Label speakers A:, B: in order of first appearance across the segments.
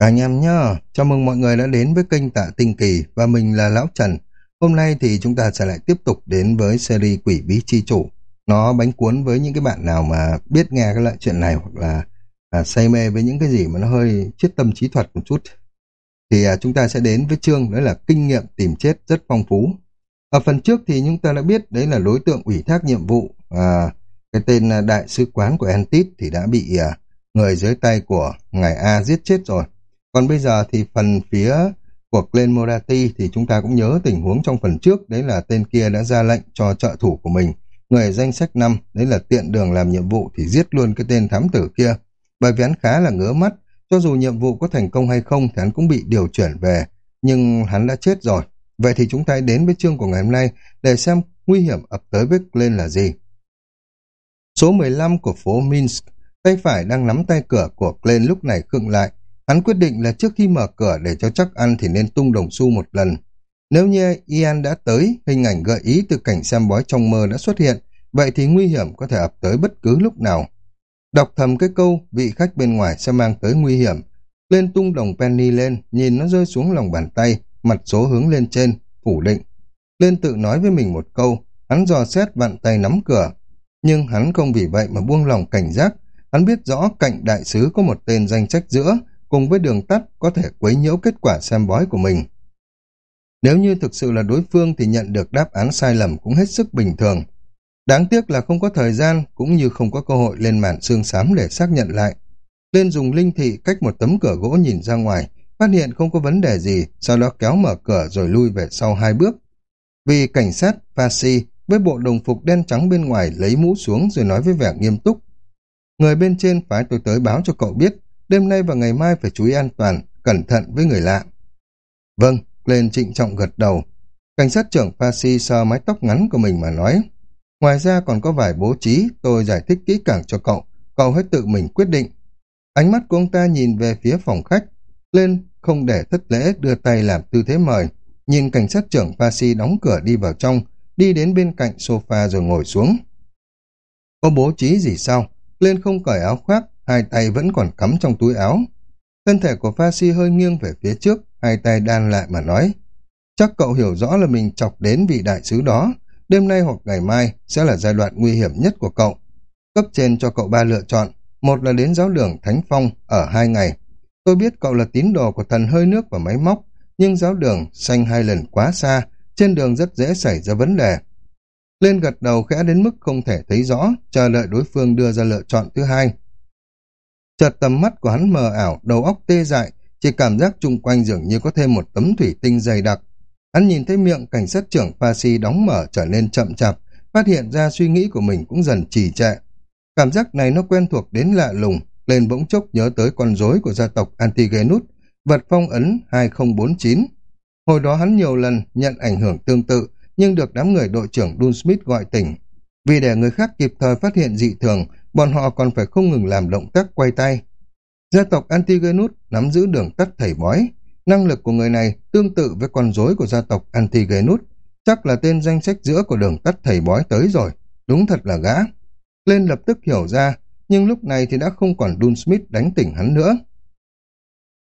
A: anh em nhá, chào mừng mọi người đã đến với kênh Tạ Tinh Kỳ và mình là Lão Trần. Hôm nay thì chúng ta sẽ lại tiếp tục đến với series Quỷ Bí Chi Chủ. Nó bánh cuốn với những cái bạn nào mà biết nghe cái loại chuyện này hoặc là à, say mê với những cái gì mà nó hơi chiết tâm trí thuật một chút. Thì à, chúng ta sẽ đến với chương đó là kinh nghiệm tìm chết rất phong phú. Ở phần trước thì chúng ta đã biết đấy là đối tượng ủy thác nhiệm vụ. À, cái tên à, đại sứ quán của Antit thì đã bị à, người dưới tay của ngài A giết chết rồi. Còn bây giờ thì phần phía của Glenn Morati thì chúng ta cũng nhớ tình huống trong phần trước, đấy là tên kia đã ra lệnh cho trợ thủ của mình, người danh sách năm đấy là tiện đường làm nhiệm vụ thì giết luôn cái tên thám tử kia. Bởi vì hắn khá là ngứa mắt, cho dù nhiệm vụ có thành công hay không thì hắn cũng bị điều chuyển về, nhưng hắn đã chết rồi. Vậy thì chúng ta đến với chương của ngày hôm nay để xem nguy hiểm ập tới với Glenn là gì. Số 15 của phố Minsk, tay phải đang nắm tay cửa của Glenn lúc này khựng lại, Hắn quyết định là trước khi mở cửa để cho chắc ăn thì nên tung đồng xu một lần. Nếu như Ian đã tới, hình ảnh gợi ý từ cảnh xem bói trong mơ đã xuất hiện, vậy thì nguy hiểm có thể ập tới bất cứ lúc nào. Đọc thầm cái câu, vị khách bên ngoài sẽ mang tới nguy hiểm. Lên tung đồng penny lên, nhìn nó rơi xuống lòng bàn tay, mặt số hướng lên trên, phủ định. Lên tự nói với mình một câu, hắn dò xét vặn tay nắm cửa. Nhưng hắn không vì vậy mà buông lòng cảnh giác. Hắn biết rõ cạnh đại sứ có một tên danh sách giữa, cùng với đường tắt có thể quấy nhiễu kết quả xem bói của mình. Nếu như thực sự là đối phương thì nhận được đáp án sai lầm cũng hết sức bình thường. Đáng tiếc là không có thời gian cũng như không có cơ hội lên màn xương xám để xác nhận lại. Lên dùng linh thị cách một tấm cửa gỗ nhìn ra ngoài, phát hiện không có vấn đề gì, sau đó kéo mở cửa rồi lui về sau hai bước. Vì cảnh sát Pasi với bộ đồng phục đen trắng bên ngoài lấy mũ xuống rồi nói với vẻ nghiêm túc. Người bên trên phái tôi tới báo cho cậu biết đêm nay và ngày mai phải chú ý an toàn, cẩn thận với người lạ. Vâng, lên trịnh trọng gật đầu. Cảnh sát trưởng Pasi sờ mái tóc ngắn của mình mà nói. Ngoài ra còn có vài bố trí, tôi giải thích kỹ càng cho cậu, cậu hãy tự mình quyết định. Ánh mắt của ông ta nhìn về phía phòng khách, lên không để thất lễ đưa tay làm tư thế mời, nhìn cảnh sát trưởng Pasi đóng cửa đi vào trong, đi đến bên cạnh sofa rồi ngồi xuống. Có bố trí gì sao? Lên không cởi áo khoác, hai tay vẫn còn cắm trong túi áo. Thân thể của Pha Si hơi nghiêng về phía trước, hai tay đan lại mà nói. Chắc cậu hiểu rõ là mình chọc đến vị đại sứ đó. Đêm nay hoặc ngày mai sẽ là giai đoạn nguy hiểm nhất của cậu. Cấp trên cho cậu ba lựa chọn. Một là đến giáo đường Thánh Phong ở hai ngày. Tôi biết cậu là tín đồ của thần hơi nước và máy móc, nhưng giáo đường xanh hai lần quá xa, trên đường rất dễ xảy ra vấn đề. Lên gật đầu khẽ đến mức không thể thấy rõ, chờ đợi đối phương đưa ra lựa chọn thứ hai. Chợt tầm mắt của hắn mờ ảo, đầu óc tê dại, chỉ cảm giác chung quanh dường như có thêm một tấm thủy tinh dày đặc. Hắn nhìn thấy miệng cảnh sát trưởng Pasi đóng mở trở nên chậm chạp, phát hiện ra suy nghĩ của mình cũng dần trì trệ. Cảm giác này nó quen thuộc đến lạ lùng, lên bỗng chốc nhớ tới con rối của gia tộc Antigenus, vật phong ấn 2049. Hồi đó hắn nhiều lần nhận ảnh hưởng tương tự, nhưng được đám người đội trưởng Dunsmith gọi tỉnh. Vì để người khác kịp thời phát hiện dị thường, bọn họ còn phải không ngừng làm động tác quay tay. Gia tộc Antigenus nắm giữ đường tắt thầy bói. Năng lực của người này tương tự với con rối của gia tộc Antigenus. Chắc là tên danh sách giữa của đường tắt thầy bói tới rồi. Đúng thật là gã. Lên lập tức hiểu ra, nhưng lúc này thì đã không còn Dun Smith đánh tỉnh hắn nữa.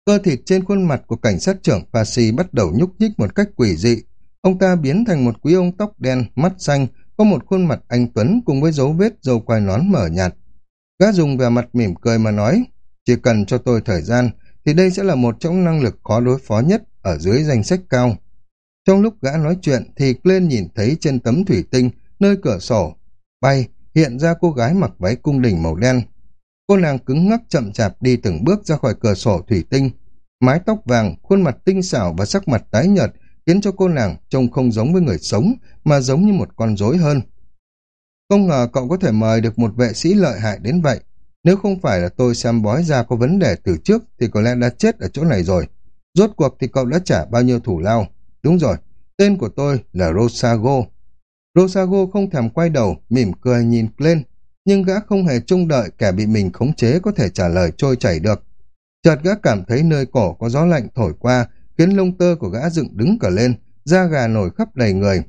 A: Cơ thịt trên khuôn mặt của cảnh sát trưởng Pasi bắt đầu nhúc nhích một cách quỷ dị. Ông ta biến thành một quý ông tóc đen, mắt xanh, có một khuôn mặt anh Tuấn cùng với dấu vết dầu quai nón mở nhạt. Gã dùng vẻ mặt mỉm cười mà nói, chỉ cần cho tôi thời gian, thì đây sẽ là một trong năng lực khó đối phó nhất ở dưới danh sách cao. Trong lúc gã nói chuyện thì Glenn nhìn thấy trên tấm thủy tinh, nơi cửa sổ, bay, hiện ra cô gái mặc váy cung đình màu đen. Cô nàng cứng ngắc chậm chạp đi từng bước ra khỏi cửa sổ thủy tinh. Mái tóc vàng, khuôn mặt tinh xảo và sắc mặt tái nhợt khiến cho cô nàng trông không giống với người sống, mà giống như một con rối hơn. Không ngờ cậu có thể mời được một vệ sĩ lợi hại đến vậy. Nếu không phải là tôi xem bói ra có vấn đề từ trước thì có lẽ đã chết ở chỗ này rồi. Rốt cuộc thì cậu đã trả bao nhiêu thủ lao? Đúng rồi, tên của tôi là Rosago. Rosago không thèm quay đầu, mỉm cười nhìn lên, nhưng gã không hề trông đợi kẻ bị mình khống chế có thể trả lời trôi chảy được. Chợt gã cảm thấy nơi cổ có gió lạnh thổi qua, khiến lông tơ của gã dựng đứng cả lên, da gà nổi khắp đầy người.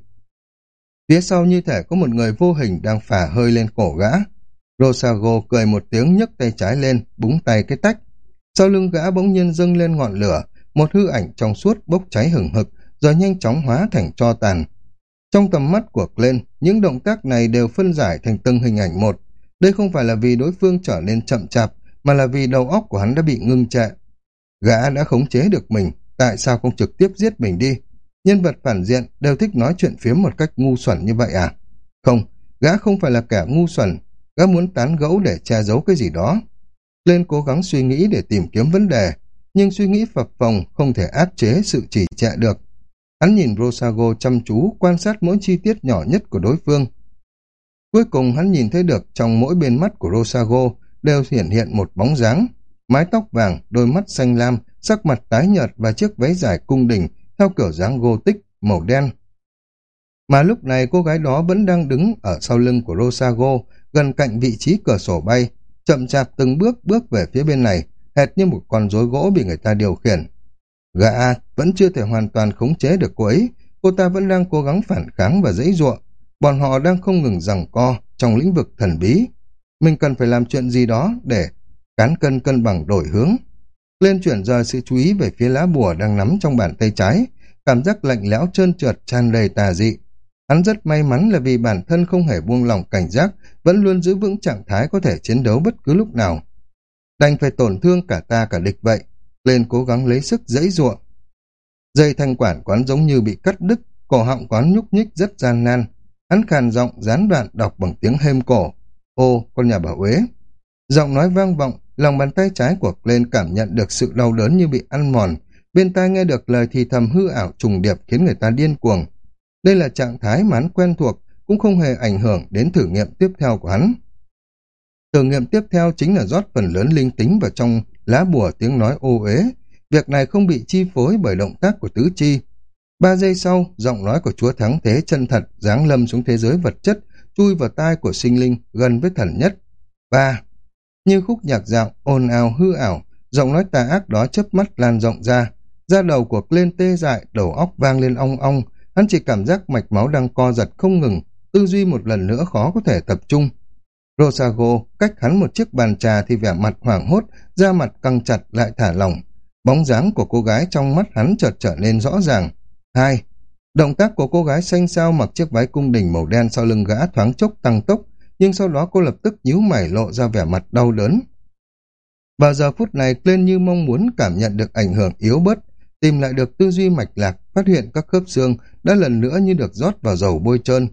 A: Phía sau như thể có một người vô hình đang phả hơi lên cổ gã. Rosago cười một tiếng nhấc tay trái lên, búng tay cái tách. Sau lưng gã bỗng nhiên dâng lên ngọn lửa, một hư ảnh trong suốt bốc cháy hừng hực, rồi nhanh chóng hóa thành cho tàn. Trong tầm mắt của Glenn, những động tác này đều phân giải thành từng hình ảnh một. Đây không phải là vì đối phương trở nên chậm chạp, mà là vì đầu óc của hắn đã bị ngưng trệ. Gã đã khống chế được mình, tại sao không trực tiếp giết mình đi? Nhân vật phản diện đều thích nói chuyện phiếm một cách ngu xuẩn như vậy à? Không, gã không phải là kẻ ngu xuẩn, gã muốn tán gẫu để che giấu cái gì đó. Lên cố gắng suy nghĩ để tìm kiếm vấn đề, nhưng suy nghĩ phập phồng không thể áp chế sự chỉ trệ được. Hắn nhìn Rosago chăm chú quan sát mỗi chi tiết nhỏ nhất của đối phương. Cuối cùng hắn nhìn thấy được trong mỗi bên mắt của Rosago đều hiện hiện một bóng dáng, mái tóc vàng, đôi mắt xanh lam, sắc mặt tái nhợt và chiếc váy dài cung đình theo kiểu dáng Gothic màu đen. Mà lúc này cô gái đó vẫn đang đứng ở sau lưng của Rosago, gần cạnh vị trí cửa sổ bay, chậm chạp từng bước bước về phía bên này, hệt như một con rối gỗ bị người ta điều khiển. Gã vẫn chưa thể hoàn toàn khống chế được cô ấy, cô ta vẫn đang cố gắng phản kháng và dãy ruộng. Bọn họ đang không ngừng rằng co trong lĩnh vực thần bí. Mình cần phải làm chuyện gì đó để cán cân cân bằng đổi hướng. Lên chuyển rời sự chú ý về phía lá bùa đang nắm trong bàn tay trái, cảm giác lạnh lẽo trơn trượt tràn đầy tà dị. Hắn rất may mắn là vì bản thân không hề buông lòng cảnh giác, vẫn luôn giữ vững trạng thái có thể chiến đấu bất cứ lúc nào. Đành phải tổn thương cả ta cả địch vậy, lên cố gắng lấy sức dãy ruộng. Dây thanh quản quán giống như bị cắt đứt, cổ họng quán nhúc nhích rất gian nan. Hắn khàn giọng gián đoạn đọc bằng tiếng hêm cổ. Ô, con nhà bảo uế. Giọng nói vang vọng, lòng bàn tay trái của lên cảm nhận được sự đau đớn như bị ăn mòn. Bên tai nghe được lời thì thầm hư ảo trùng điệp khiến người ta điên cuồng. Đây là trạng thái mà hắn quen thuộc, cũng không hề ảnh hưởng đến thử nghiệm tiếp theo của hắn. Thử nghiệm tiếp theo chính là rót phần lớn linh tính vào trong lá bùa tiếng nói ô uế. Việc này không bị chi phối bởi động tác của tứ chi. Ba giây sau, giọng nói của chúa thắng thế chân thật giáng lâm xuống thế giới vật chất, chui vào tai của sinh linh gần với thần nhất. Ba. Như khúc nhạc dạo, ồn ào hư ảo, giọng nói tà ác đó chớp mắt lan rộng ra. Da đầu của lên tê dại, đầu óc vang lên ong ong, hắn chỉ cảm giác mạch máu đang co giật không ngừng, tư duy một lần nữa khó có thể tập trung. Rosago cách hắn một chiếc bàn trà thì vẻ mặt hoảng hốt, da mặt căng chặt lại thả lỏng. Bóng dáng của cô gái trong mắt hắn chợt trở nên rõ ràng. Hai, động tác của cô gái xanh xao mặc chiếc váy cung đình màu đen sau lưng gã thoáng chốc tăng tốc, nhưng sau đó cô lập tức nhíu mày lộ ra vẻ mặt đau đớn. Vào giờ phút này, lên như mong muốn cảm nhận được ảnh hưởng yếu bớt, tìm lại được tư duy mạch lạc, phát hiện các khớp xương đã lần nữa như được rót vào dầu bôi trơn.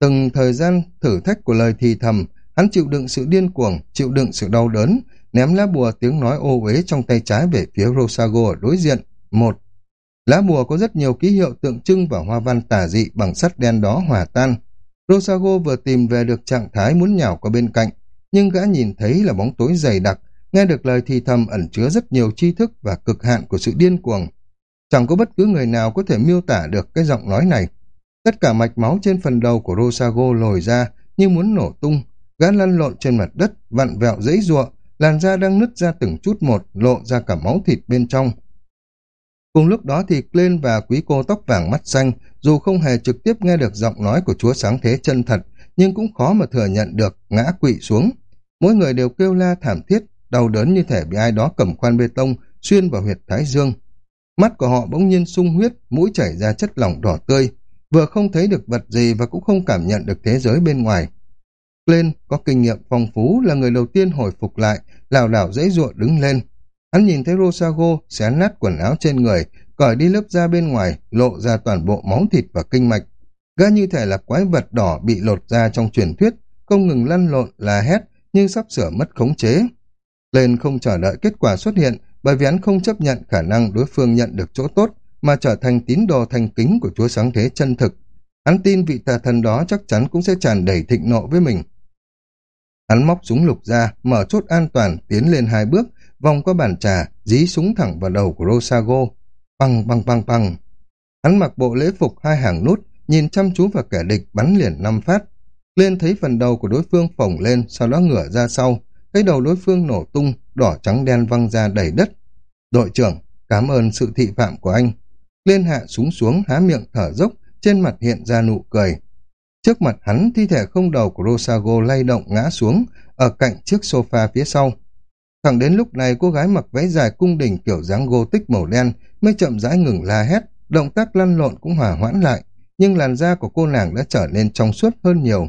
A: Từng thời gian thử thách của lời thì thầm, hắn chịu đựng sự điên cuồng, chịu đựng sự đau đớn, ném lá bùa tiếng nói ô uế trong tay trái về phía Rosago ở đối diện. Một. Lá bùa có rất nhiều ký hiệu tượng trưng và hoa văn tả dị bằng sắt đen đó hòa tan. Rosago vừa tìm về được trạng thái muốn nhào qua bên cạnh, nhưng gã nhìn thấy là bóng tối dày đặc, nghe được lời thì thầm ẩn chứa rất nhiều tri thức và cực hạn của sự điên cuồng. Chẳng có bất cứ người nào có thể miêu tả được cái giọng nói này. Tất cả mạch máu trên phần đầu của Rosago lồi ra như muốn nổ tung, gã lăn lộn trên mặt đất, vặn vẹo dãy ruộng, làn da đang nứt ra từng chút một, lộ ra cả máu thịt bên trong. Cùng lúc đó thì Glenn và quý cô tóc vàng mắt xanh, dù không hề trực tiếp nghe được giọng nói của chúa sáng thế chân thật, nhưng cũng khó mà thừa nhận được, ngã quỵ xuống. Mỗi người đều kêu la thảm thiết, đau đớn như thể bị ai đó cầm khoan bê tông, xuyên vào huyệt thái dương. Mắt của họ bỗng nhiên sung huyết, mũi chảy ra chất lỏng đỏ tươi, vừa không thấy được vật gì và cũng không cảm nhận được thế giới bên ngoài. Glenn có kinh nghiệm phong phú là người đầu tiên hồi phục lại, lảo đảo dãy ruộng đứng lên. Hắn nhìn thấy Rosago xé nát quần áo trên người, cởi đi lớp da bên ngoài, lộ ra toàn bộ máu thịt và kinh mạch. Gã như thể là quái vật đỏ bị lột ra trong truyền thuyết, không ngừng lăn lộn, là hét, nhưng sắp sửa mất khống chế. Lên không chờ đợi kết quả xuất hiện, bởi vì hắn không chấp nhận khả năng đối phương nhận được chỗ tốt, mà trở thành tín đồ thành kính của Chúa Sáng Thế chân thực. Hắn tin vị tà thần đó chắc chắn cũng sẽ tràn đầy thịnh nộ với mình. Hắn móc súng lục ra, mở chốt an toàn, tiến lên hai bước, vòng qua bàn trà, dí súng thẳng vào đầu của Rosago. Băng băng băng băng. Hắn mặc bộ lễ phục hai hàng nút, nhìn chăm chú vào kẻ địch bắn liền năm phát. Lên thấy phần đầu của đối phương phồng lên, sau đó ngửa ra sau. cái đầu đối phương nổ tung, đỏ trắng đen văng ra đầy đất. Đội trưởng, cảm ơn sự thị phạm của anh. Liên hạ súng xuống, há miệng thở dốc, trên mặt hiện ra nụ cười. Trước mặt hắn, thi thể không đầu của Rosago lay động ngã xuống, ở cạnh chiếc sofa phía sau. Thẳng đến lúc này cô gái mặc váy dài cung đình kiểu dáng gô tích màu đen mới chậm rãi ngừng la hét, động tác lăn lộn cũng hòa hoãn lại, nhưng làn da của cô nàng đã trở nên trong suốt hơn nhiều.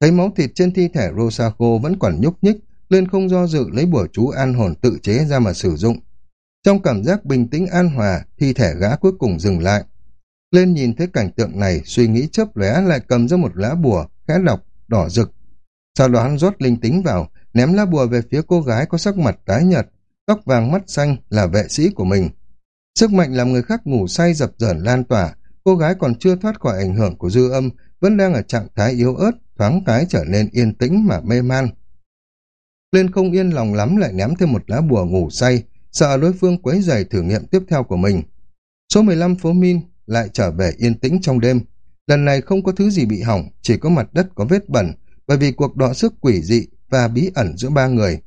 A: Thấy máu thịt trên thi thể Rosaco vẫn còn nhúc nhích, lên không do dự lấy bùa chú an hồn tự chế ra mà sử dụng. Trong cảm giác bình tĩnh an hòa, thi thể gã cuối cùng dừng lại. Lên nhìn thấy cảnh tượng này, suy nghĩ chớp lóe lại cầm ra một lá bùa, khẽ đọc, đỏ rực. Sau đó hắn rót linh tính vào, ném lá bùa về phía cô gái có sắc mặt tái nhợt, tóc vàng mắt xanh là vệ sĩ của mình. Sức mạnh làm người khác ngủ say dập dởn lan tỏa, cô gái còn chưa thoát khỏi ảnh hưởng của dư âm, vẫn đang ở trạng thái yếu ớt, thoáng cái trở nên yên tĩnh mà mê man. Lên không yên lòng lắm lại ném thêm một lá bùa ngủ say, sợ đối phương quấy rầy thử nghiệm tiếp theo của mình. Số 15 phố Min lại trở về yên tĩnh trong đêm. Lần này không có thứ gì bị hỏng, chỉ có mặt đất có vết bẩn, bởi vì cuộc đọ sức quỷ dị và bí ẩn giữa ba người.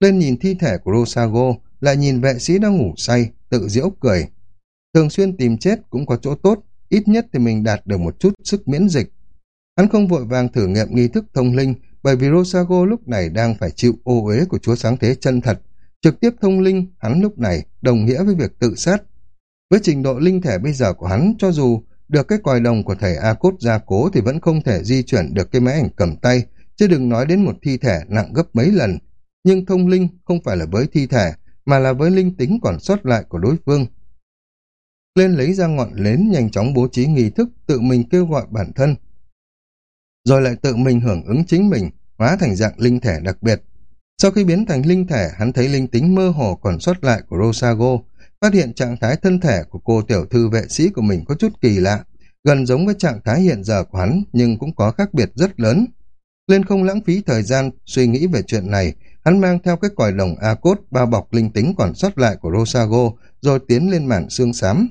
A: Lên nhìn thi thể của Rosago, lại nhìn vệ sĩ đang ngủ say, tự diễu cười. Thường xuyên tìm chết cũng có chỗ tốt, ít nhất thì mình đạt được một chút sức miễn dịch. Hắn không vội vàng thử nghiệm nghi thức thông linh, bởi vì Rosago lúc này đang phải chịu ô uế của chúa sáng thế chân thật. Trực tiếp thông linh, hắn lúc này đồng nghĩa với việc tự sát. Với trình độ linh thể bây giờ của hắn, cho dù được cái còi đồng của thầy A Cốt gia cố thì vẫn không thể di chuyển được cái máy ảnh cầm tay, chứ đừng nói đến một thi thể nặng gấp mấy lần. Nhưng thông linh không phải là với thi thể, mà là với linh tính còn sót lại của đối phương. Lên lấy ra ngọn nến nhanh chóng bố trí nghi thức, tự mình kêu gọi bản thân. Rồi lại tự mình hưởng ứng chính mình, hóa thành dạng linh thể đặc biệt. Sau khi biến thành linh thể, hắn thấy linh tính mơ hồ còn sót lại của Rosago, phát hiện trạng thái thân thể của cô tiểu thư vệ sĩ của mình có chút kỳ lạ, gần giống với trạng thái hiện giờ của hắn nhưng cũng có khác biệt rất lớn. Lên không lãng phí thời gian suy nghĩ về chuyện này, hắn mang theo cái còi đồng A-cốt bao bọc linh tính còn sót lại của Rosago rồi tiến lên mảng xương xám.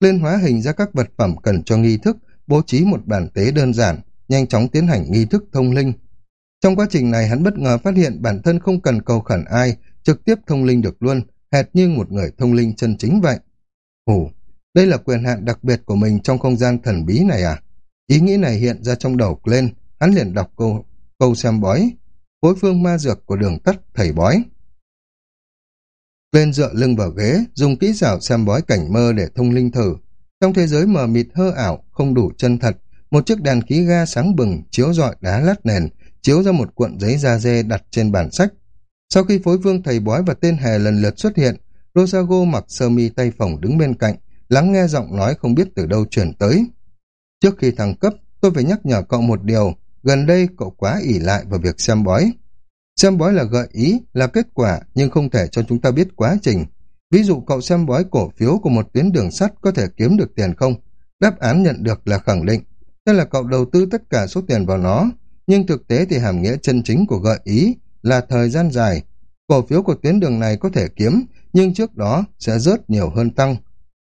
A: Lên hóa hình ra các vật phẩm cần cho nghi thức, bố trí một bản tế đơn giản, nhanh chóng tiến hành nghi thức thông linh. Trong quá trình này hắn bất ngờ phát hiện bản thân không cần cầu khẩn ai, trực tiếp thông linh được luôn, hệt như một người thông linh chân chính vậy. Ồ, đây là quyền hạn đặc biệt của mình trong không gian thần bí này à? Ý nghĩ này hiện ra trong đầu lên, hắn liền đọc câu, câu xem bói, phối phương ma dược của đường tắt thầy bói. Lên dựa lưng vào ghế, dùng kỹ xảo xem bói cảnh mơ để thông linh thử. Trong thế giới mờ mịt hơ ảo, không đủ chân thật, một chiếc đèn khí ga sáng bừng chiếu rọi đá lát nền, chiếu ra một cuộn giấy da dê đặt trên bản sách. Sau khi phối vương thầy bói và tên hề lần lượt xuất hiện, Rosago mặc sơ mi tay phồng đứng bên cạnh, lắng nghe giọng nói không biết từ đâu chuyển tới. Trước khi thăng cấp, tôi phải nhắc nhở cậu một điều, gần đây cậu quá ỉ lại vào việc xem bói. Xem bói là gợi ý, là kết quả, nhưng không thể cho chúng ta biết quá trình. Ví dụ cậu xem bói cổ phiếu của một tuyến đường sắt có thể kiếm được tiền không? Đáp án nhận được là khẳng định. Tức là cậu đầu tư tất cả số tiền vào nó, nhưng thực tế thì hàm nghĩa chân chính của gợi ý là thời gian dài. Cổ phiếu của tuyến đường này có thể kiếm, nhưng trước đó sẽ rớt nhiều hơn tăng.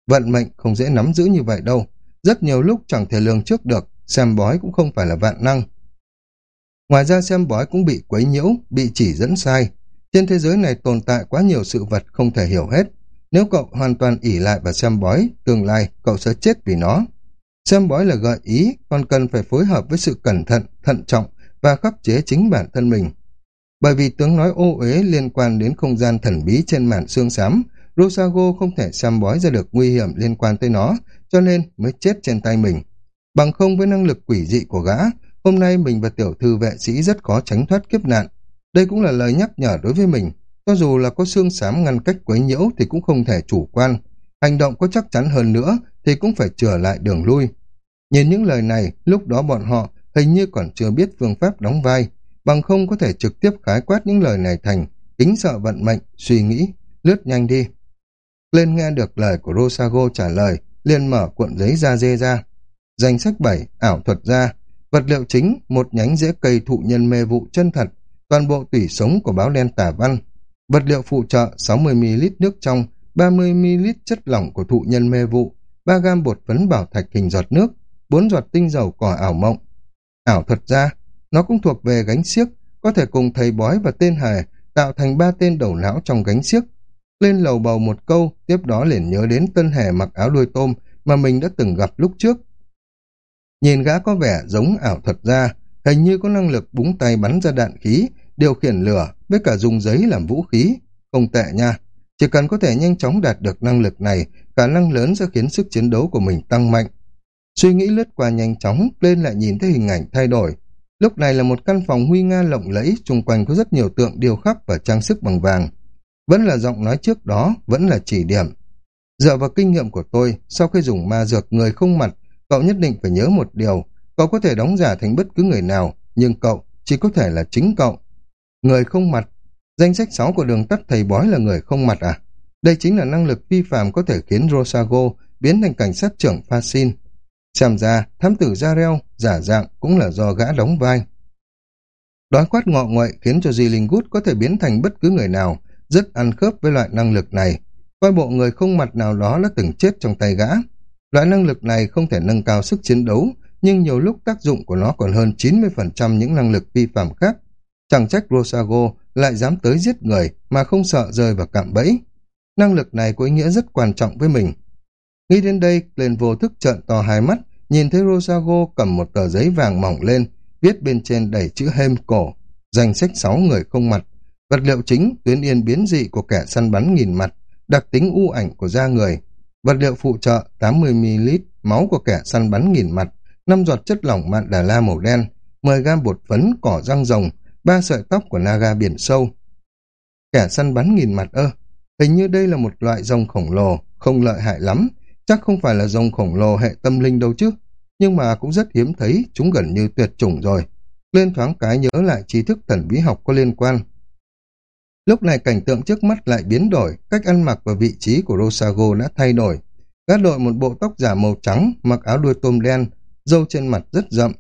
A: Vận mệnh không dễ nắm giữ như vậy đâu. Rất nhiều lúc chẳng thể lường trước được, xem bói cũng không phải là vạn năng. Ngoài ra xem bói cũng bị quấy nhiễu, bị chỉ dẫn sai. Trên thế giới này tồn tại quá nhiều sự vật không thể hiểu hết. Nếu cậu hoàn toàn ỉ lại và xem bói, tương lai cậu sẽ chết vì nó. Xem bói là gợi ý, còn cần phải phối hợp với sự cẩn thận, thận trọng và khắc chế chính bản thân mình. Bởi vì tướng nói ô uế liên quan đến không gian thần bí trên màn xương xám, Rosago không thể xem bói ra được nguy hiểm liên quan tới nó, cho nên mới chết trên tay mình. Bằng không với năng lực quỷ dị của gã, hôm nay mình và tiểu thư vệ sĩ rất khó tránh thoát kiếp nạn. Đây cũng là lời nhắc nhở đối với mình, cho dù là có xương xám ngăn cách quấy nhiễu thì cũng không thể chủ quan. Hành động có chắc chắn hơn nữa thì cũng phải trở lại đường lui. Nhìn những lời này, lúc đó bọn họ hình như còn chưa biết phương pháp đóng vai, bằng không có thể trực tiếp khái quát những lời này thành kính sợ vận mệnh, suy nghĩ, lướt nhanh đi. Lên nghe được lời của Rosago trả lời, liền mở cuộn giấy da dê ra. Danh sách bảy ảo thuật ra, vật liệu chính, một nhánh rễ cây thụ nhân mê vụ chân thật, toàn bộ tủy sống của báo đen tả văn. Vật liệu phụ trợ 60ml nước trong, 30ml chất lỏng của thụ nhân mê vụ, 3 gam bột phấn bảo thạch hình giọt nước, 4 giọt tinh dầu cỏ ảo mộng. Ảo thuật ra, nó cũng thuộc về gánh xiếc, có thể cùng thầy bói và tên hề tạo thành ba tên đầu não trong gánh xiếc. Lên lầu bầu một câu, tiếp đó liền nhớ đến tân hề mặc áo đuôi tôm mà mình đã từng gặp lúc trước. Nhìn gã có vẻ giống ảo thuật ra, hình như có năng lực búng tay bắn ra đạn khí, điều khiển lửa, với cả dùng giấy làm vũ khí. Không tệ nha. Chỉ cần có thể nhanh chóng đạt được năng lực này, khả năng lớn sẽ khiến sức chiến đấu của mình tăng mạnh. Suy nghĩ lướt qua nhanh chóng, lên lại nhìn thấy hình ảnh thay đổi. Lúc này là một căn phòng huy nga lộng lẫy, xung quanh có rất nhiều tượng điêu khắc và trang sức bằng vàng. Vẫn là giọng nói trước đó, vẫn là chỉ điểm. Dựa vào kinh nghiệm của tôi, sau khi dùng ma dược người không mặt, cậu nhất định phải nhớ một điều. Cậu có thể đóng giả thành bất cứ người nào, nhưng cậu chỉ có thể là chính cậu. Người không mặt. Danh sách 6 của đường tắt thầy bói là người không mặt à? Đây chính là năng lực phi phạm có thể khiến Rosago biến thành cảnh sát trưởng Fasin. Xem ra, thám tử Jarel giả dạng cũng là do gã đóng vai. Đói quát ngọ nguậy khiến cho Di Linh Gút có thể biến thành bất cứ người nào, rất ăn khớp với loại năng lực này. Coi bộ người không mặt nào đó đã từng chết trong tay gã. Loại năng lực này không thể nâng cao sức chiến đấu, nhưng nhiều lúc tác dụng của nó còn hơn 90% những năng lực vi phạm khác. Chẳng trách Rosago lại dám tới giết người mà không sợ rơi vào cạm bẫy. Năng lực này có ý nghĩa rất quan trọng với mình. Nghĩ đến đây, lên vô thức trợn to hai mắt, nhìn thấy Rosago cầm một tờ giấy vàng mỏng lên, viết bên trên đầy chữ hêm cổ, danh sách 6 người không mặt, vật liệu chính tuyến yên biến dị của kẻ săn bắn nghìn mặt, đặc tính u ảnh của da người, vật liệu phụ trợ 80ml máu của kẻ săn bắn nghìn mặt, 5 giọt chất lỏng mạn đà la màu đen, 10 gam bột phấn cỏ răng rồng, ba sợi tóc của naga biển sâu. Kẻ săn bắn nghìn mặt ơ, hình như đây là một loại rồng khổng lồ, không lợi hại lắm, chắc không phải là rồng khổng lồ hệ tâm linh đâu chứ, nhưng mà cũng rất hiếm thấy, chúng gần như tuyệt chủng rồi. Lên thoáng cái nhớ lại trí thức thần bí học có liên quan. Lúc này cảnh tượng trước mắt lại biến đổi, cách ăn mặc và vị trí của Rosago đã thay đổi. Gã đội một bộ tóc giả màu trắng, mặc áo đuôi tôm đen, râu trên mặt rất rậm.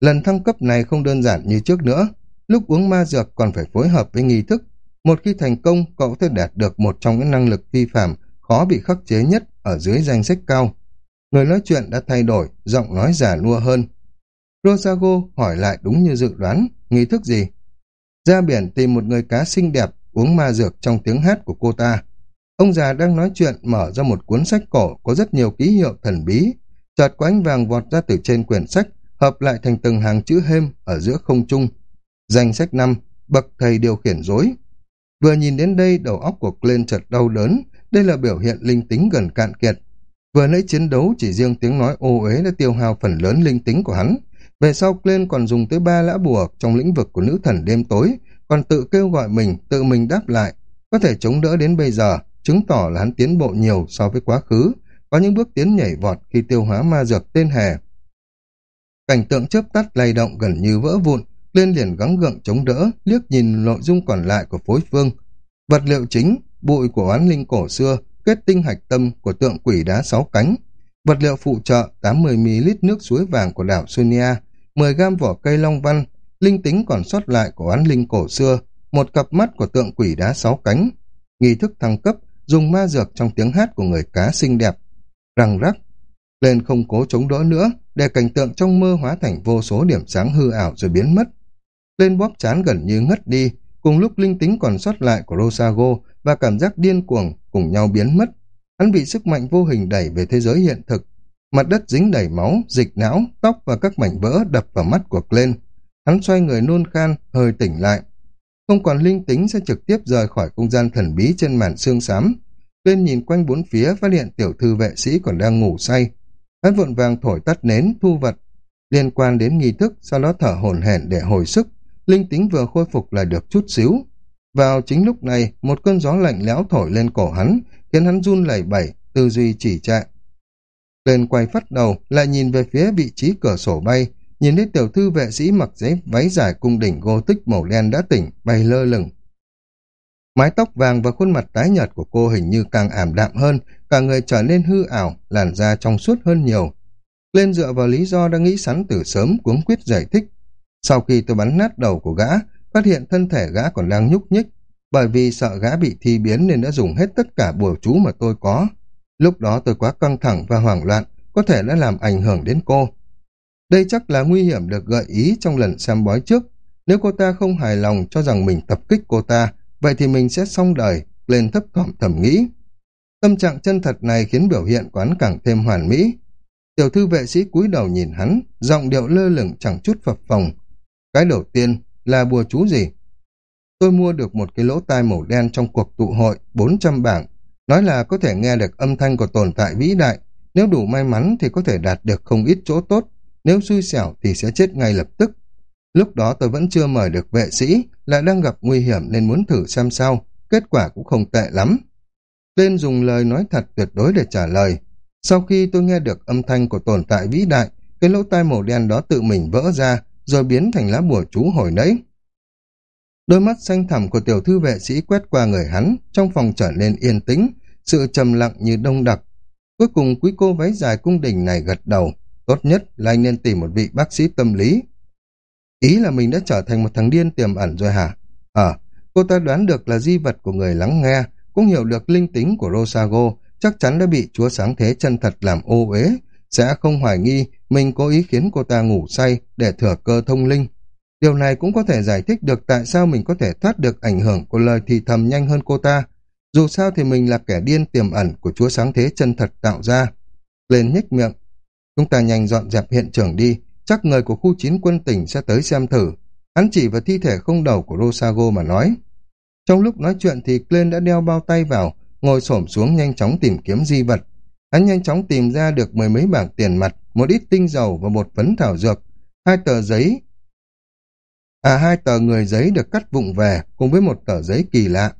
A: Lần thăng cấp này không đơn giản như trước nữa, lúc uống ma dược còn phải phối hợp với nghi thức. Một khi thành công, cậu có thể đạt được một trong những năng lực phi phạm khó bị khắc chế nhất ở dưới danh sách cao. Người nói chuyện đã thay đổi, giọng nói giả nua hơn. Rosago hỏi lại đúng như dự đoán, nghi thức gì? Ra biển tìm một người cá xinh đẹp, uống ma dược trong tiếng hát của cô ta. Ông già đang nói chuyện mở ra một cuốn sách cổ có rất nhiều ký hiệu thần bí. Chợt có ánh vàng vọt ra từ trên quyển sách, hợp lại thành từng hàng chữ hêm ở giữa không trung. Danh sách năm bậc thầy điều khiển dối. Vừa nhìn đến đây, đầu óc của Glenn chợt đau đớn, đây là biểu hiện linh tính gần cạn kiệt. Vừa nãy chiến đấu chỉ riêng tiếng nói ô uế đã tiêu hao phần lớn linh tính của hắn. Về sau Glenn còn dùng tới ba lã bùa trong lĩnh vực của nữ thần đêm tối, còn tự kêu gọi mình, tự mình đáp lại. Có thể chống đỡ đến bây giờ, chứng tỏ là hắn tiến bộ nhiều so với quá khứ, có những bước tiến nhảy vọt khi tiêu hóa ma dược tên hề. Cảnh tượng chớp tắt lay động gần như vỡ vụn, lên liền gắng gượng chống đỡ, liếc nhìn nội dung còn lại của phối phương. Vật liệu chính, bụi của oán linh cổ xưa, kết tinh hạch tâm của tượng quỷ đá sáu cánh, vật liệu phụ trợ 80ml nước suối vàng của đảo Sunia, 10 gam vỏ cây long văn, linh tính còn sót lại của án linh cổ xưa, một cặp mắt của tượng quỷ đá sáu cánh, nghi thức thăng cấp, dùng ma dược trong tiếng hát của người cá xinh đẹp, răng rắc. Lên không cố chống đỡ nữa, để cảnh tượng trong mơ hóa thành vô số điểm sáng hư ảo rồi biến mất. Lên bóp chán gần như ngất đi, cùng lúc linh tính còn sót lại của Rosago và cảm giác điên cuồng cùng nhau biến mất. Hắn bị sức mạnh vô hình đẩy về thế giới hiện thực. Mặt đất dính đầy máu, dịch não, tóc và các mảnh vỡ đập vào mắt của Glenn. Hắn xoay người nôn khan, hơi tỉnh lại. Không còn linh tính sẽ trực tiếp rời khỏi không gian thần bí trên màn xương xám. Glenn nhìn quanh bốn phía phát hiện tiểu thư vệ sĩ còn đang ngủ say. Hắn vội vàng thổi tắt nến, thu vật. Liên quan đến nghi thức, sau đó thở hổn hển để hồi sức. Linh tính vừa khôi phục lại được chút xíu. Vào chính lúc này, một cơn gió lạnh lẽo thổi lên cổ hắn, khiến hắn run lẩy bẩy, tư duy chỉ trệ. Lên quay phát đầu, lại nhìn về phía vị trí cửa sổ bay, nhìn thấy tiểu thư vệ sĩ mặc giấy váy dài cung đỉnh gô tích màu đen đã tỉnh, bay lơ lửng. Mái tóc vàng và khuôn mặt tái nhợt của cô hình như càng ảm đạm hơn, cả người trở nên hư ảo, làn da trong suốt hơn nhiều. Lên dựa vào lý do đã nghĩ sẵn từ sớm cuống quyết giải thích. Sau khi tôi bắn nát đầu của gã, phát hiện thân thể gã còn đang nhúc nhích, bởi vì sợ gã bị thi biến nên đã dùng hết tất cả bùa chú mà tôi có. Lúc đó tôi quá căng thẳng và hoảng loạn, có thể đã làm ảnh hưởng đến cô. Đây chắc là nguy hiểm được gợi ý trong lần xem bói trước. Nếu cô ta không hài lòng cho rằng mình tập kích cô ta, vậy thì mình sẽ xong đời, lên thấp thỏm thầm nghĩ. Tâm trạng chân thật này khiến biểu hiện quán càng thêm hoàn mỹ. Tiểu thư vệ sĩ cúi đầu nhìn hắn, giọng điệu lơ lửng chẳng chút phập phồng. Cái đầu tiên là bùa chú gì? tôi mua được một cái lỗ tai màu đen trong cuộc tụ hội 400 bảng, nói là có thể nghe được âm thanh của tồn tại vĩ đại, nếu đủ may mắn thì có thể đạt được không ít chỗ tốt, nếu xui xẻo thì sẽ chết ngay lập tức. Lúc đó tôi vẫn chưa mời được vệ sĩ, lại đang gặp nguy hiểm nên muốn thử xem sao, kết quả cũng không tệ lắm. tên dùng lời nói thật tuyệt đối để trả lời. Sau khi tôi nghe được âm thanh của tồn tại vĩ đại, cái lỗ tai màu đen đó tự mình vỡ ra, rồi biến thành lá bùa chú hồi nãy. Đôi mắt xanh thẳm của tiểu thư vệ sĩ quét qua người hắn, trong phòng trở nên yên tĩnh, sự trầm lặng như đông đặc. Cuối cùng quý cô váy dài cung đình này gật đầu, tốt nhất là anh nên tìm một vị bác sĩ tâm lý. Ý là mình đã trở thành một thằng điên tiềm ẩn rồi hả? Ờ, cô ta đoán được là di vật của người lắng nghe, cũng hiểu được linh tính của Rosago, chắc chắn đã bị chúa sáng thế chân thật làm ô uế, sẽ không hoài nghi mình cố ý khiến cô ta ngủ say để thừa cơ thông linh. Điều này cũng có thể giải thích được tại sao mình có thể thoát được ảnh hưởng của lời thì thầm nhanh hơn cô ta. Dù sao thì mình là kẻ điên tiềm ẩn của chúa sáng thế chân thật tạo ra. Lên nhếch miệng. Chúng ta nhanh dọn dẹp hiện trường đi, chắc người của khu chín quân tỉnh sẽ tới xem thử. Hắn chỉ vào thi thể không đầu của Rosago mà nói. Trong lúc nói chuyện thì Glenn đã đeo bao tay vào, ngồi xổm xuống nhanh chóng tìm kiếm di vật. Hắn nhanh chóng tìm ra được mười mấy bảng tiền mặt, một ít tinh dầu và một phấn thảo dược, hai tờ giấy. À hai tờ người giấy được cắt vụng về cùng với một tờ giấy kỳ lạ.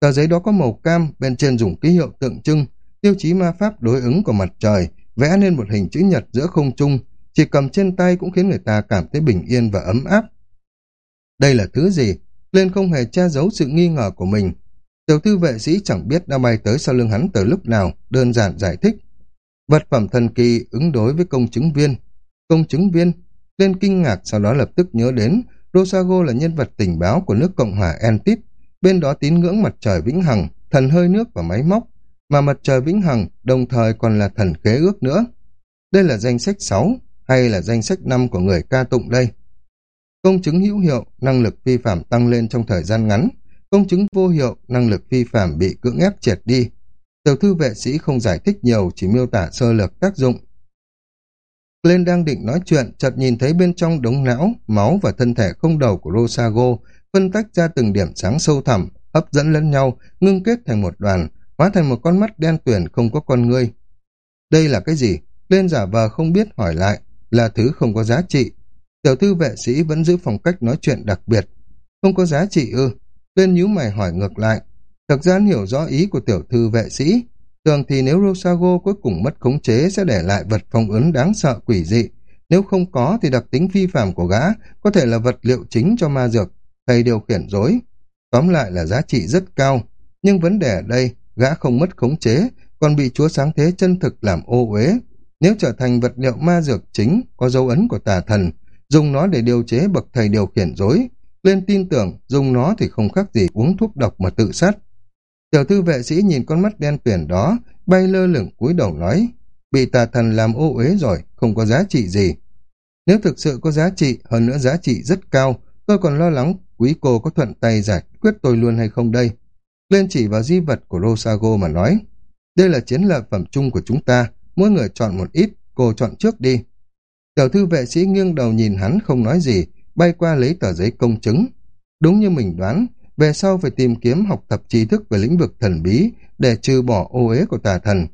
A: Tờ giấy đó có màu cam, bên trên dùng ký hiệu tượng trưng, tiêu chí ma pháp đối ứng của mặt trời, vẽ nên một hình chữ nhật giữa không trung, chỉ cầm trên tay cũng khiến người ta cảm thấy bình yên và ấm áp. Đây là thứ gì? Lên không hề che giấu sự nghi ngờ của mình. Tiểu thư vệ sĩ chẳng biết đã bay tới sau lưng hắn từ lúc nào, đơn giản giải thích. Vật phẩm thần kỳ ứng đối với công chứng viên. Công chứng viên, lên kinh ngạc sau đó lập tức nhớ đến Rosago là nhân vật tình báo của nước Cộng hòa Entit, bên đó tín ngưỡng mặt trời vĩnh hằng, thần hơi nước và máy móc, mà mặt trời vĩnh hằng đồng thời còn là thần khế ước nữa. Đây là danh sách 6 hay là danh sách 5 của người ca tụng đây? Công chứng hữu hiệu, năng lực phi phạm tăng lên trong thời gian ngắn, công chứng vô hiệu, năng lực phi phạm bị cưỡng ép triệt đi. Tiểu thư vệ sĩ không giải thích nhiều, chỉ miêu tả sơ lược tác dụng. Lên đang định nói chuyện, chợt nhìn thấy bên trong đống não, máu và thân thể không đầu của Rosago phân tách ra từng điểm sáng sâu thẳm, hấp dẫn lẫn nhau, ngưng kết thành một đoàn, hóa thành một con mắt đen tuyển không có con ngươi. Đây là cái gì? Lên giả vờ không biết hỏi lại, là thứ không có giá trị. Tiểu thư vệ sĩ vẫn giữ phong cách nói chuyện đặc biệt. Không có giá trị ư? Lên nhíu mày hỏi ngược lại. Thực ra hiểu rõ ý của tiểu thư vệ sĩ. Thường thì nếu Rosago cuối cùng mất khống chế sẽ để lại vật phong ấn đáng sợ quỷ dị. Nếu không có thì đặc tính phi phạm của gã có thể là vật liệu chính cho ma dược, thầy điều khiển dối. Tóm lại là giá trị rất cao. Nhưng vấn đề ở đây, gã không mất khống chế, còn bị chúa sáng thế chân thực làm ô uế. Nếu trở thành vật liệu ma dược chính, có dấu ấn của tà thần, dùng nó để điều chế bậc thầy điều khiển dối, lên tin tưởng dùng nó thì không khác gì uống thuốc độc mà tự sát. Tiểu thư vệ sĩ nhìn con mắt đen tuyển đó, bay lơ lửng cúi đầu nói, bị tà thần làm ô uế rồi, không có giá trị gì. Nếu thực sự có giá trị, hơn nữa giá trị rất cao, tôi còn lo lắng quý cô có thuận tay giải quyết tôi luôn hay không đây. Lên chỉ vào di vật của Rosago mà nói, đây là chiến lợi phẩm chung của chúng ta, mỗi người chọn một ít, cô chọn trước đi. Tiểu thư vệ sĩ nghiêng đầu nhìn hắn không nói gì, bay qua lấy tờ giấy công chứng. Đúng như mình đoán, về sau phải tìm kiếm học tập tri thức về lĩnh vực thần bí để trừ bỏ ô uế của tà thần.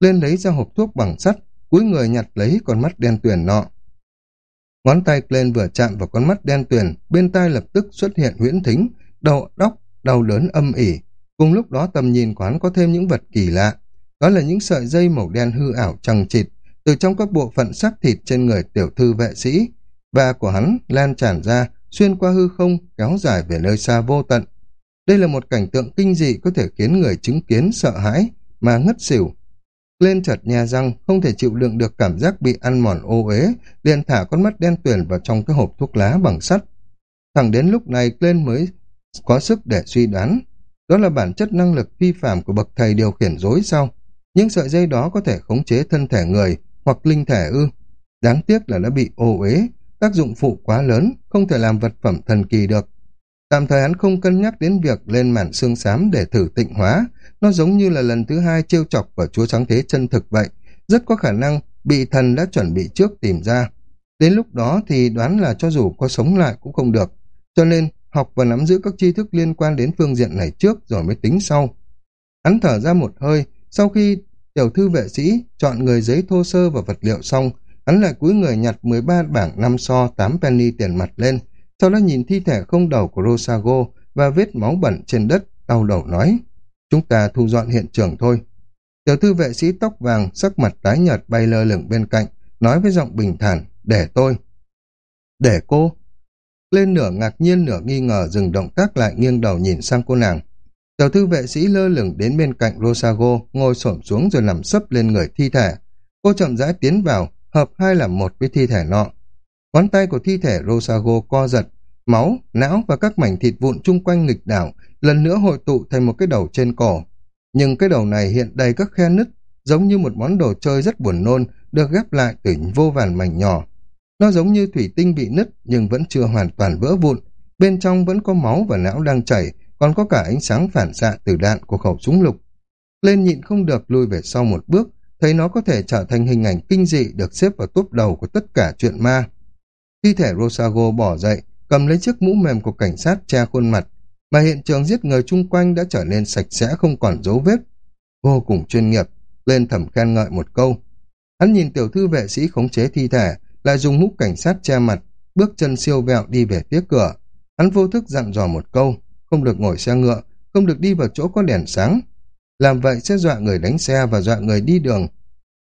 A: Lên lấy ra hộp thuốc bằng sắt, cuối người nhặt lấy con mắt đen tuyền nọ. Ngón tay lên vừa chạm vào con mắt đen tuyền, bên tai lập tức xuất hiện huyễn thính, đầu đóc, đau đớn âm ỉ. Cùng lúc đó tầm nhìn quán có thêm những vật kỳ lạ. Đó là những sợi dây màu đen hư ảo chằng chịt, từ trong các bộ phận xác thịt trên người tiểu thư vệ sĩ, và của hắn lan tràn ra, xuyên qua hư không, kéo dài về nơi xa vô tận. Đây là một cảnh tượng kinh dị có thể khiến người chứng kiến sợ hãi, mà ngất xỉu. Lên chợt nhà răng, không thể chịu đựng được cảm giác bị ăn mòn ô uế, liền thả con mắt đen tuyển vào trong cái hộp thuốc lá bằng sắt. Thẳng đến lúc này Glenn mới có sức để suy đoán. Đó là bản chất năng lực phi phạm của bậc thầy điều khiển dối sao? Những sợi dây đó có thể khống chế thân thể người hoặc linh thể ư. Đáng tiếc là đã bị ô uế, tác dụng phụ quá lớn, không thể làm vật phẩm thần kỳ được. Tạm thời hắn không cân nhắc đến việc lên màn xương xám để thử tịnh hóa, nó giống như là lần thứ hai trêu chọc vào chúa sáng thế chân thực vậy, rất có khả năng bị thần đã chuẩn bị trước tìm ra. Đến lúc đó thì đoán là cho dù có sống lại cũng không được, cho nên học và nắm giữ các tri thức liên quan đến phương diện này trước rồi mới tính sau. Hắn thở ra một hơi, sau khi tiểu thư vệ sĩ chọn người giấy thô sơ và vật liệu xong, hắn lại cúi người nhặt 13 bảng năm so 8 penny tiền mặt lên, sau đó nhìn thi thể không đầu của Rosago và vết máu bẩn trên đất, đau đầu nói, chúng ta thu dọn hiện trường thôi. Tiểu thư vệ sĩ tóc vàng, sắc mặt tái nhợt bay lơ lửng bên cạnh, nói với giọng bình thản, để tôi. Để cô. Lên nửa ngạc nhiên nửa nghi ngờ dừng động tác lại nghiêng đầu nhìn sang cô nàng. Tiểu thư vệ sĩ lơ lửng đến bên cạnh Rosago, ngồi xổm xuống rồi nằm sấp lên người thi thể. Cô chậm rãi tiến vào, hợp hai làm một với thi thể nọ. Ngón tay của thi thể Rosago co giật, máu, não và các mảnh thịt vụn chung quanh nghịch đảo lần nữa hội tụ thành một cái đầu trên cổ. Nhưng cái đầu này hiện đầy các khe nứt, giống như một món đồ chơi rất buồn nôn được ghép lại từ vô vàn mảnh nhỏ. Nó giống như thủy tinh bị nứt nhưng vẫn chưa hoàn toàn vỡ vụn. Bên trong vẫn có máu và não đang chảy, còn có cả ánh sáng phản xạ từ đạn của khẩu súng lục. Lên nhịn không được lùi về sau một bước, thấy nó có thể trở thành hình ảnh kinh dị được xếp vào top đầu của tất cả chuyện ma. Thi thể Rosago bỏ dậy, cầm lấy chiếc mũ mềm của cảnh sát che khuôn mặt, mà hiện trường giết người chung quanh đã trở nên sạch sẽ không còn dấu vết. Vô cùng chuyên nghiệp, lên thẩm khen ngợi một câu. Hắn nhìn tiểu thư vệ sĩ khống chế thi thể, lại dùng mũ cảnh sát che mặt, bước chân siêu vẹo đi về phía cửa. Hắn vô thức dặn dò một câu, không được ngồi xe ngựa, không được đi vào chỗ có đèn sáng. Làm vậy sẽ dọa người đánh xe và dọa người đi đường.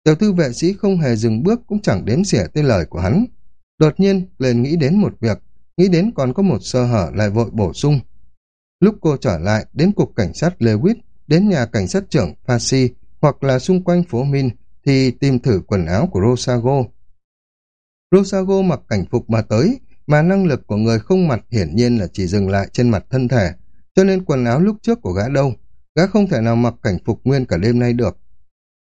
A: Tiểu thư vệ sĩ không hề dừng bước cũng chẳng đếm xỉa tới lời của hắn. Đột nhiên, lên nghĩ đến một việc, nghĩ đến còn có một sơ hở lại vội bổ sung. Lúc cô trở lại, đến cục cảnh sát Lewis, đến nhà cảnh sát trưởng Fasi hoặc là xung quanh phố Min, thì tìm thử quần áo của Rosago. Rosago mặc cảnh phục mà tới, mà năng lực của người không mặt hiển nhiên là chỉ dừng lại trên mặt thân thể, cho nên quần áo lúc trước của gã đâu, gã không thể nào mặc cảnh phục nguyên cả đêm nay được.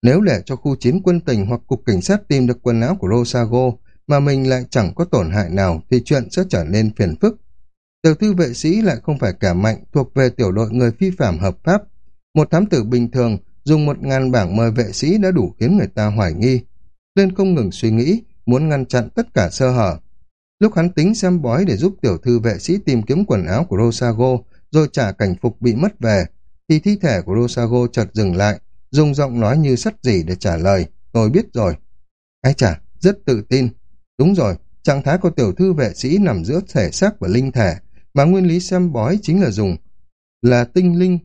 A: Nếu để cho khu chiến quân tình hoặc cục cảnh sát tìm được quần áo của Rosago mà mình lại chẳng có tổn hại nào thì chuyện sẽ trở nên phiền phức. Tiểu thư vệ sĩ lại không phải cả mạnh thuộc về tiểu đội người phi phạm hợp pháp. Một thám tử bình thường dùng một ngàn bảng mời vệ sĩ đã đủ khiến người ta hoài nghi. Lên không ngừng suy nghĩ, muốn ngăn chặn tất cả sơ hở. Lúc hắn tính xem bói để giúp tiểu thư vệ sĩ tìm kiếm quần áo của Rosago, rồi trả cảnh phục bị mất về, thì thi thể của Rosago chợt dừng lại, dùng giọng nói như sắt gì để trả lời. Tôi biết rồi. Ai chả, rất tự tin. Đúng rồi, trạng thái của tiểu thư vệ sĩ nằm giữa thể xác và linh thể, mà nguyên lý xem bói chính là dùng là tinh linh,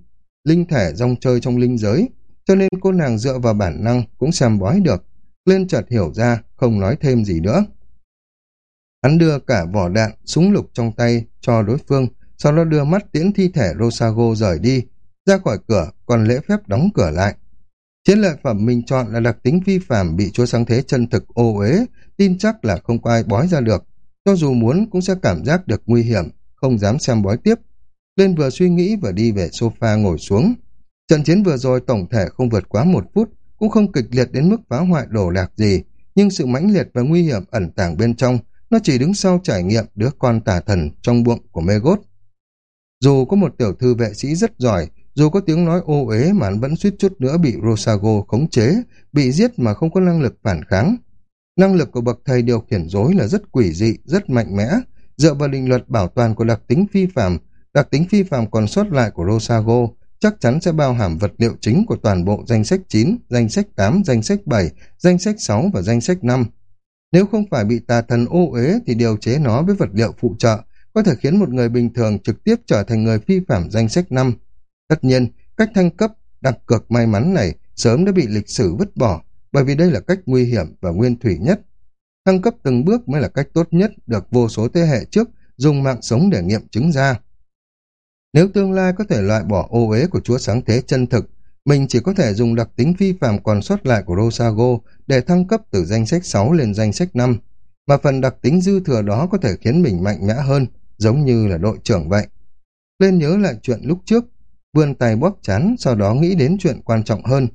A: linh thể rong chơi trong linh giới, cho nên cô nàng dựa vào bản năng cũng xem bói được. Lên chợt hiểu ra, không nói thêm gì nữa. Hắn đưa cả vỏ đạn, súng lục trong tay cho đối phương, sau đó đưa mắt tiễn thi thể Rosago rời đi, ra khỏi cửa, còn lễ phép đóng cửa lại. Chiến lợi phẩm mình chọn là đặc tính vi phạm bị chúa sáng thế chân thực ô uế, tin chắc là không có ai bói ra được. Cho dù muốn cũng sẽ cảm giác được nguy hiểm, không dám xem bói tiếp. Lên vừa suy nghĩ vừa đi về sofa ngồi xuống. Trận chiến vừa rồi tổng thể không vượt quá một phút, cũng không kịch liệt đến mức phá hoại đổ lạc gì, nhưng sự mãnh liệt và nguy hiểm ẩn tàng bên trong, nó chỉ đứng sau trải nghiệm đứa con tà thần trong bụng của Megot. Dù có một tiểu thư vệ sĩ rất giỏi, dù có tiếng nói ô uế mà hắn vẫn suýt chút nữa bị Rosago khống chế, bị giết mà không có năng lực phản kháng. Năng lực của bậc thầy điều khiển dối là rất quỷ dị, rất mạnh mẽ, dựa vào định luật bảo toàn của đặc tính phi phạm, đặc tính phi phạm còn sót lại của Rosago chắc chắn sẽ bao hàm vật liệu chính của toàn bộ danh sách 9, danh sách 8, danh sách 7, danh sách 6 và danh sách 5. Nếu không phải bị tà thần ô uế thì điều chế nó với vật liệu phụ trợ có thể khiến một người bình thường trực tiếp trở thành người phi phạm danh sách 5. Tất nhiên, cách thăng cấp đặc cực may mắn này sớm đã bị lịch sử vứt bỏ bởi vì đây là cách nguy hiểm và nguyên thủy nhất. Thăng cấp từng bước mới là cách tốt nhất được vô số thế hệ trước dùng mạng sống để nghiệm chứng ra. Nếu tương lai có thể loại bỏ ô uế của chúa sáng thế chân thực, mình chỉ có thể dùng đặc tính phi phạm còn sót lại của Rosago để thăng cấp từ danh sách 6 lên danh sách 5, mà phần đặc tính dư thừa đó có thể khiến mình mạnh mẽ hơn, giống như là đội trưởng vậy. Lên nhớ lại chuyện lúc trước, vươn tay bóp chán, sau đó nghĩ đến chuyện quan trọng hơn.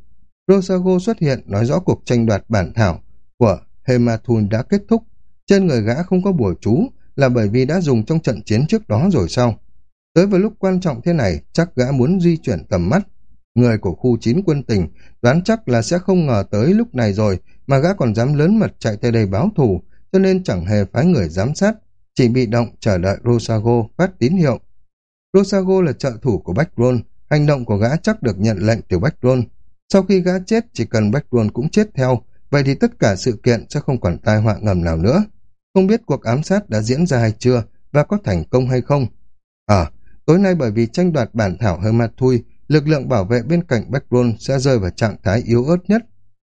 A: Rosago xuất hiện nói rõ cuộc tranh đoạt bản thảo của Hemathun đã kết thúc. Trên người gã không có bùa chú là bởi vì đã dùng trong trận chiến trước đó rồi sao? Tới vào lúc quan trọng thế này, chắc gã muốn di chuyển tầm mắt. Người của khu chín quân tình đoán chắc là sẽ không ngờ tới lúc này rồi mà gã còn dám lớn mật chạy tới đây báo thù, cho nên chẳng hề phái người giám sát, chỉ bị động chờ đợi Rosago phát tín hiệu Rosago là trợ thủ của Backroll, hành động của gã chắc được nhận lệnh từ Backroll. Sau khi gã chết, chỉ cần Backroll cũng chết theo, vậy thì tất cả sự kiện sẽ không còn tai họa ngầm nào nữa. Không biết cuộc ám sát đã diễn ra hay chưa, và có thành công hay không. À, tối nay bởi vì tranh đoạt bản thảo hơi mặt thui, lực lượng bảo vệ bên cạnh Backroll sẽ rơi vào trạng thái yếu ớt nhất.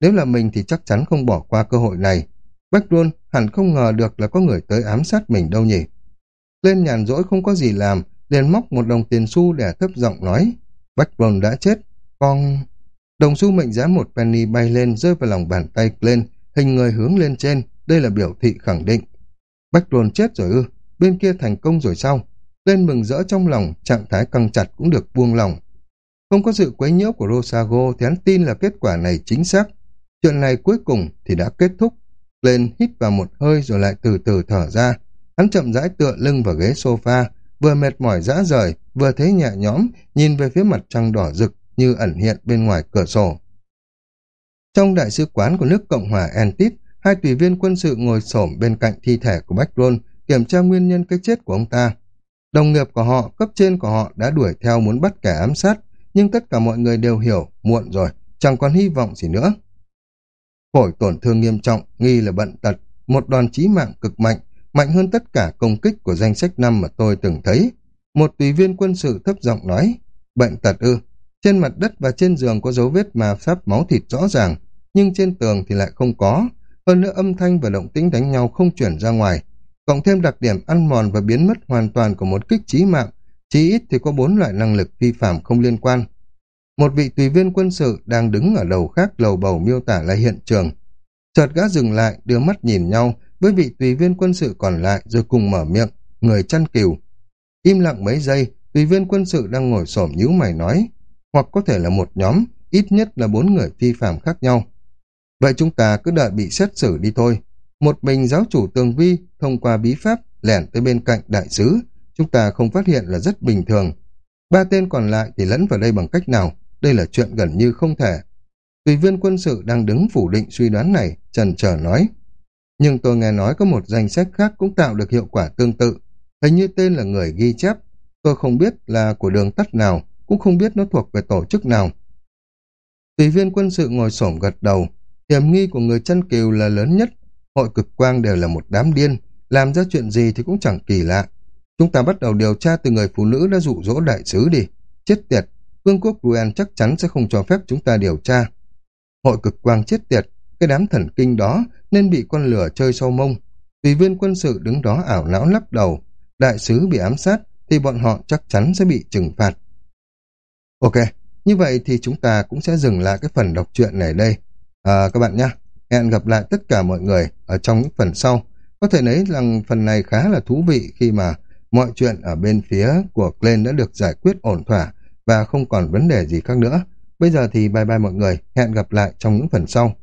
A: Nếu là mình thì chắc chắn không bỏ qua cơ hội này. Backroll hẳn không ngờ được là có người tới ám sát mình đâu nhỉ. Lên nhàn rỗi không có gì làm, liền móc một đồng tiền xu để thấp giọng nói. Backroll đã chết, còn... Đồng xu mệnh giá một penny bay lên rơi vào lòng bàn tay lên, hình người hướng lên trên, đây là biểu thị khẳng định. Backroll chết rồi ư, bên kia thành công rồi sao? Lên mừng rỡ trong lòng, trạng thái căng chặt cũng được buông lòng. Không có sự quấy nhiễu của Rosago thì hắn tin là kết quả này chính xác. Chuyện này cuối cùng thì đã kết thúc. Lên hít vào một hơi rồi lại từ từ thở ra. Hắn chậm rãi tựa lưng vào ghế sofa, vừa mệt mỏi dã rời, vừa thấy nhẹ nhõm, nhìn về phía mặt trăng đỏ rực như ẩn hiện bên ngoài cửa sổ. Trong đại sứ quán của nước Cộng hòa Antit, hai tùy viên quân sự ngồi xổm bên cạnh thi thể của Backrol kiểm tra nguyên nhân cái chết của ông ta. Đồng nghiệp của họ, cấp trên của họ đã đuổi theo muốn bắt kẻ ám sát, nhưng tất cả mọi người đều hiểu, muộn rồi, chẳng còn hy vọng gì nữa. Phổi tổn thương nghiêm trọng, nghi là bận tật, một đòn chí mạng cực mạnh, mạnh hơn tất cả công kích của danh sách năm mà tôi từng thấy. Một tùy viên quân sự thấp giọng nói, bệnh tật ư, trên mặt đất và trên giường có dấu vết mà sắp máu thịt rõ ràng, nhưng trên tường thì lại không có. Hơn nữa âm thanh và động tĩnh đánh nhau không chuyển ra ngoài. Cộng thêm đặc điểm ăn mòn và biến mất hoàn toàn của một kích trí mạng, chí ít thì có bốn loại năng lực vi phạm không liên quan. Một vị tùy viên quân sự đang đứng ở đầu khác lầu bầu miêu tả lại hiện trường. Chợt gã dừng lại, đưa mắt nhìn nhau với vị tùy viên quân sự còn lại rồi cùng mở miệng, người chăn cừu. Im lặng mấy giây, tùy viên quân sự đang ngồi xổm nhíu mày nói, hoặc có thể là một nhóm, ít nhất là bốn người phi phạm khác nhau. Vậy chúng ta cứ đợi bị xét xử đi thôi. Một mình giáo chủ tường vi thông qua bí pháp lẻn tới bên cạnh đại sứ, chúng ta không phát hiện là rất bình thường. Ba tên còn lại thì lẫn vào đây bằng cách nào, đây là chuyện gần như không thể. Tùy viên quân sự đang đứng phủ định suy đoán này, trần trở nói. Nhưng tôi nghe nói có một danh sách khác cũng tạo được hiệu quả tương tự. Hình như tên là người ghi chép. Tôi không biết là của đường tắt nào, cũng không biết nó thuộc về tổ chức nào. Tùy viên quân sự ngồi xổm gật đầu, hiểm nghi của người chân kiều là lớn nhất, hội cực quang đều là một đám điên, làm ra chuyện gì thì cũng chẳng kỳ lạ. Chúng ta bắt đầu điều tra từ người phụ nữ đã dụ dỗ đại sứ đi. Chết tiệt, vương quốc Ruan chắc chắn sẽ không cho phép chúng ta điều tra. Hội cực quang chết tiệt, cái đám thần kinh đó nên bị con lửa chơi sâu mông. Tùy viên quân sự đứng đó ảo não lắc đầu, đại sứ bị ám sát thì bọn họ chắc chắn sẽ bị trừng phạt. Ok, như vậy thì chúng ta cũng sẽ dừng lại cái phần đọc truyện này đây. À, các bạn nhé, hẹn gặp lại tất cả mọi người ở trong những phần sau. Có thể thấy rằng phần này khá là thú vị khi mà mọi chuyện ở bên phía của Glenn đã được giải quyết ổn thỏa và không còn vấn đề gì khác nữa. Bây giờ thì bye bye mọi người, hẹn gặp lại trong những phần sau.